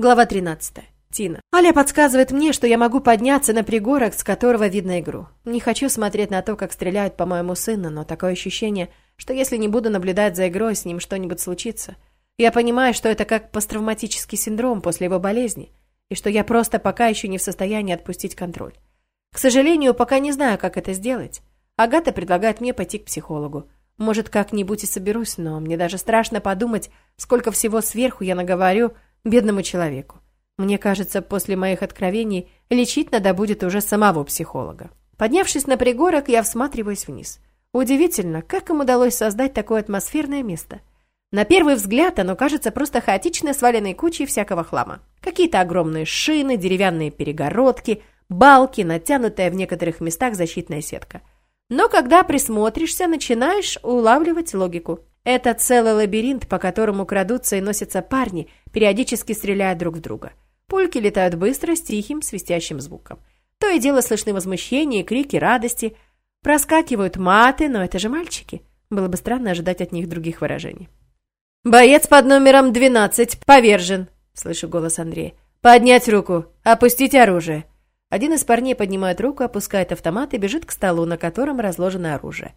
Глава 13. Тина. Аля подсказывает мне, что я могу подняться на пригорок, с которого видно игру. Не хочу смотреть на то, как стреляют по моему сыну, но такое ощущение, что если не буду наблюдать за игрой, с ним что-нибудь случится. Я понимаю, что это как посттравматический синдром после его болезни, и что я просто пока еще не в состоянии отпустить контроль. К сожалению, пока не знаю, как это сделать. Агата предлагает мне пойти к психологу. Может, как-нибудь и соберусь, но мне даже страшно подумать, сколько всего сверху я наговорю бедному человеку. Мне кажется, после моих откровений лечить надо будет уже самого психолога. Поднявшись на пригорок, я всматриваюсь вниз. Удивительно, как им удалось создать такое атмосферное место. На первый взгляд оно кажется просто хаотично сваленной кучей всякого хлама. Какие-то огромные шины, деревянные перегородки, балки, натянутая в некоторых местах защитная сетка – но когда присмотришься, начинаешь улавливать логику. Это целый лабиринт, по которому крадутся и носятся парни, периодически стреляя друг в друга. Пульки летают быстро, с тихим, свистящим звуком. То и дело слышны возмущения, крики радости. Проскакивают маты, но это же мальчики. Было бы странно ожидать от них других выражений. «Боец под номером 12 повержен», — слышу голос Андрея. «Поднять руку! Опустить оружие!» Один из парней поднимает руку, опускает автомат и бежит к столу, на котором разложено оружие.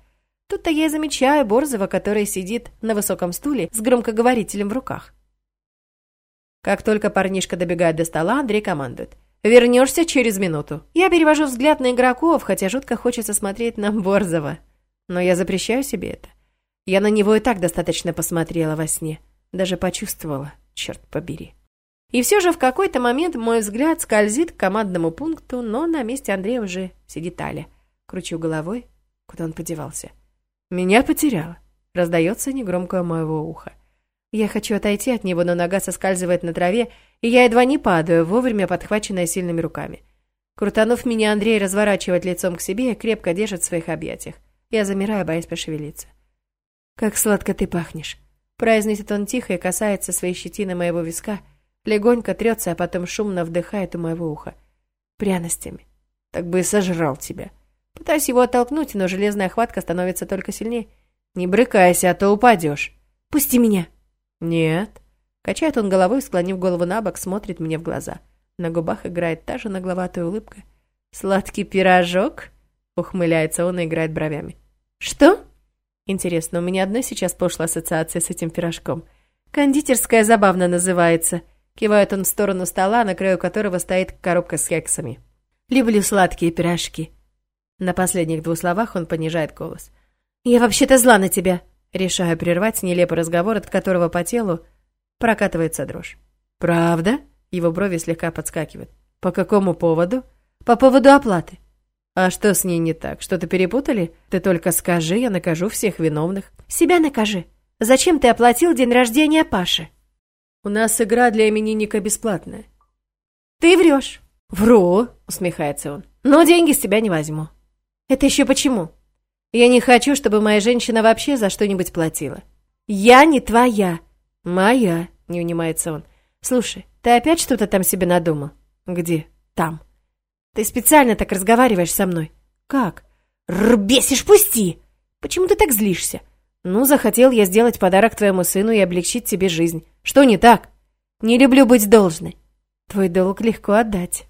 Тут-то я и замечаю Борзова, который сидит на высоком стуле с громкоговорителем в руках. Как только парнишка добегает до стола, Андрей командует. «Вернешься через минуту». Я перевожу взгляд на игроков, хотя жутко хочется смотреть на Борзова. Но я запрещаю себе это. Я на него и так достаточно посмотрела во сне. Даже почувствовала, черт побери. И все же в какой-то момент мой взгляд скользит к командному пункту, но на месте Андрея уже сидит Аля. Кручу головой, куда он подевался. «Меня потеряла», — раздается негромко моего уха. Я хочу отойти от него, но нога соскальзывает на траве, и я едва не падаю, вовремя подхваченная сильными руками. Крутанув меня, Андрей разворачивает лицом к себе и крепко держит в своих объятиях. Я замираю, боясь пошевелиться. «Как сладко ты пахнешь», — произносит он тихо и касается своей щетины моего виска — Легонько трется, а потом шумно вдыхает у моего уха. Пряностями. Так бы и сожрал тебя. Пытаюсь его оттолкнуть, но железная хватка становится только сильнее. Не брыкайся, а то упадешь. Пусти меня. Нет. Качает он головой, склонив голову на бок, смотрит мне в глаза. На губах играет та же нагловатая улыбка. «Сладкий пирожок?» Ухмыляется он и играет бровями. «Что?» Интересно, у меня одной сейчас пошла ассоциация с этим пирожком. «Кондитерская забавно называется», Кивает он в сторону стола, на краю которого стоит коробка с кексами. «Люблю сладкие пирожки». На последних двух словах он понижает голос. «Я вообще-то зла на тебя!» Решаю прервать нелепый разговор, от которого по телу прокатывается дрожь. «Правда?» Его брови слегка подскакивают. «По какому поводу?» «По поводу оплаты». «А что с ней не так? Что-то перепутали? Ты только скажи, я накажу всех виновных». «Себя накажи. Зачем ты оплатил день рождения Паши?» У нас игра для именинника бесплатная. Ты врешь. Вру, усмехается он. Но деньги с тебя не возьму. Это еще почему? Я не хочу, чтобы моя женщина вообще за что-нибудь платила. Я не твоя. Моя, не унимается он. Слушай, ты опять что-то там себе надумал? Где? Там. Ты специально так разговариваешь со мной. Как? Рбесишь, пусти! Почему ты так злишься? Ну, захотел я сделать подарок твоему сыну и облегчить тебе жизнь. Что не так? Не люблю быть должной. Твой долг легко отдать.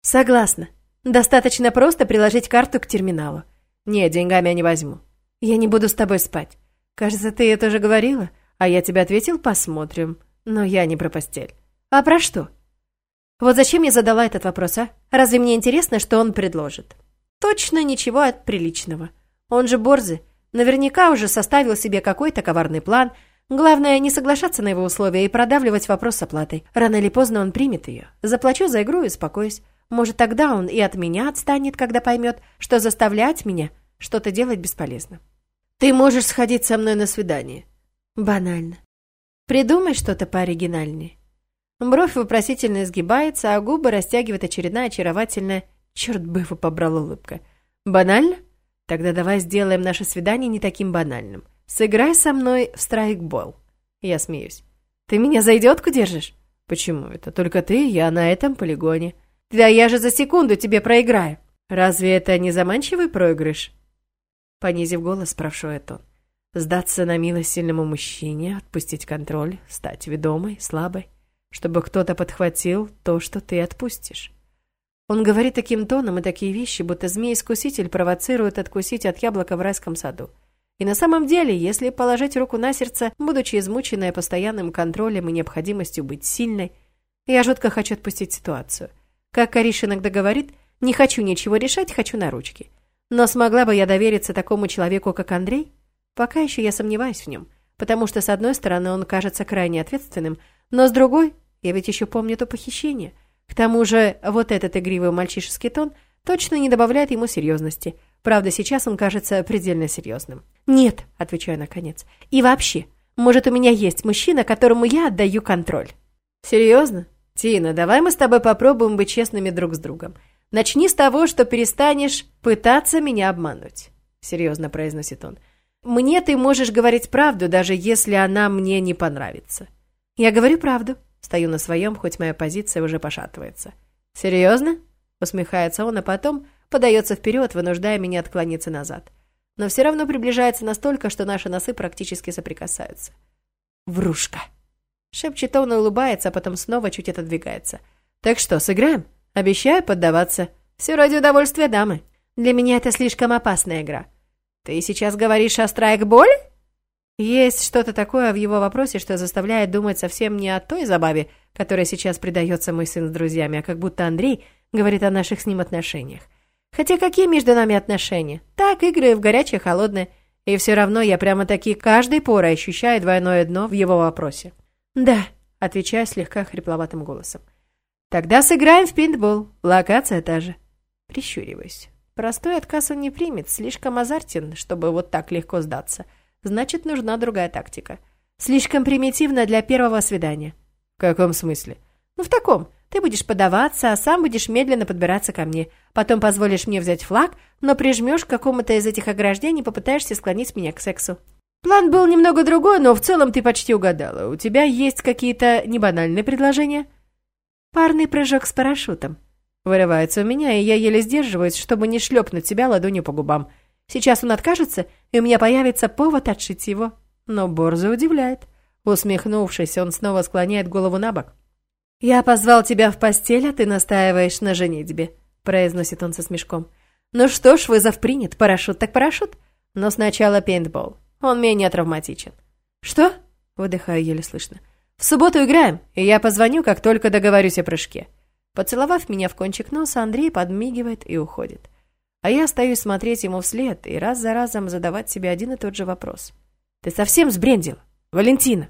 Согласна. Достаточно просто приложить карту к терминалу. Нет, деньгами я не возьму. Я не буду с тобой спать. Кажется, ты это уже говорила, а я тебе ответил «посмотрим». Но я не про постель. А про что? Вот зачем я задала этот вопрос, а? Разве мне интересно, что он предложит? Точно ничего от приличного. Он же борзый. Наверняка уже составил себе какой-то коварный план – Главное, не соглашаться на его условия и продавливать вопрос с оплатой. Рано или поздно он примет ее. Заплачу за игру и успокоюсь. Может, тогда он и от меня отстанет, когда поймет, что заставлять меня что-то делать бесполезно. Ты можешь сходить со мной на свидание. Банально. Придумай что-то пооригинальнее. Бровь вопросительно изгибается, а губы растягивает очередная очаровательная... Черт бы его побрал улыбка. Банально? Тогда давай сделаем наше свидание не таким банальным. Сыграй со мной в страйкбол. Я смеюсь. Ты меня за идиотку держишь? Почему это? Только ты и я на этом полигоне. Да я же за секунду тебе проиграю. Разве это не заманчивый проигрыш? Понизив голос, спрашивает он. Сдаться на милость сильному мужчине, отпустить контроль, стать ведомой, слабой. чтобы кто-то подхватил то, что ты отпустишь. Он говорит таким тоном и такие вещи, будто змей-искуситель провоцирует откусить от яблока в райском саду. И на самом деле, если положить руку на сердце, будучи измученной постоянным контролем и необходимостью быть сильной, я жутко хочу отпустить ситуацию. Как Кариш иногда говорит, не хочу ничего решать, хочу на ручки. Но смогла бы я довериться такому человеку, как Андрей? Пока еще я сомневаюсь в нем, потому что, с одной стороны, он кажется крайне ответственным, но с другой, я ведь еще помню то похищение. К тому же, вот этот игривый мальчишеский тон точно не добавляет ему серьезности. Правда, сейчас он кажется предельно серьезным. «Нет», — отвечаю наконец. «И вообще, может, у меня есть мужчина, которому я отдаю контроль?» «Серьезно? Тина, давай мы с тобой попробуем быть честными друг с другом. Начни с того, что перестанешь пытаться меня обмануть», — серьезно произносит он. «Мне ты можешь говорить правду, даже если она мне не понравится». «Я говорю правду», — стою на своем, хоть моя позиция уже пошатывается. «Серьезно?» — усмехается он, а потом подается вперед, вынуждая меня отклониться назад. Но все равно приближается настолько, что наши носы практически соприкасаются. «Врушка!» Шепчет он и улыбается, а потом снова чуть отодвигается. «Так что, сыграем?» Обещаю поддаваться. Все ради удовольствия дамы. Для меня это слишком опасная игра. Ты сейчас говоришь о страйкболе? Есть что-то такое в его вопросе, что заставляет думать совсем не о той забаве, которой сейчас предается мой сын с друзьями, а как будто Андрей говорит о наших с ним отношениях. Хотя какие между нами отношения? Так, игры в горячее, холодное. И все равно я прямо-таки каждой порой ощущаю двойное дно в его вопросе. «Да», — отвечаю слегка хрипловатым голосом. Тогда сыграем в пинтбол. Локация та же. Прищуриваюсь. Простой отказ он не примет, слишком азартен, чтобы вот так легко сдаться. Значит, нужна другая тактика. Слишком примитивно для первого свидания. В каком смысле? Ну, в таком. Ты будешь подаваться, а сам будешь медленно подбираться ко мне. Потом позволишь мне взять флаг, но прижмешь к какому-то из этих ограждений и попытаешься склонить меня к сексу. План был немного другой, но в целом ты почти угадала. У тебя есть какие-то небанальные предложения? Парный прыжок с парашютом. Вырывается у меня, и я еле сдерживаюсь, чтобы не шлепнуть себя ладонью по губам. Сейчас он откажется, и у меня появится повод отшить его. Но Борза удивляет. Усмехнувшись, он снова склоняет голову на бок. «Я позвал тебя в постель, а ты настаиваешь на женитьбе», — произносит он со смешком. «Ну что ж, вызов принят, парашют так парашют. Но сначала пейнтбол. Он менее травматичен». «Что?» — выдыхаю еле слышно. В субботу играем, и я позвоню, как только договорюсь о прыжке». Поцеловав меня в кончик носа, Андрей подмигивает и уходит. А я остаюсь смотреть ему вслед и раз за разом задавать себе один и тот же вопрос. «Ты совсем сбрендил, Валентина?»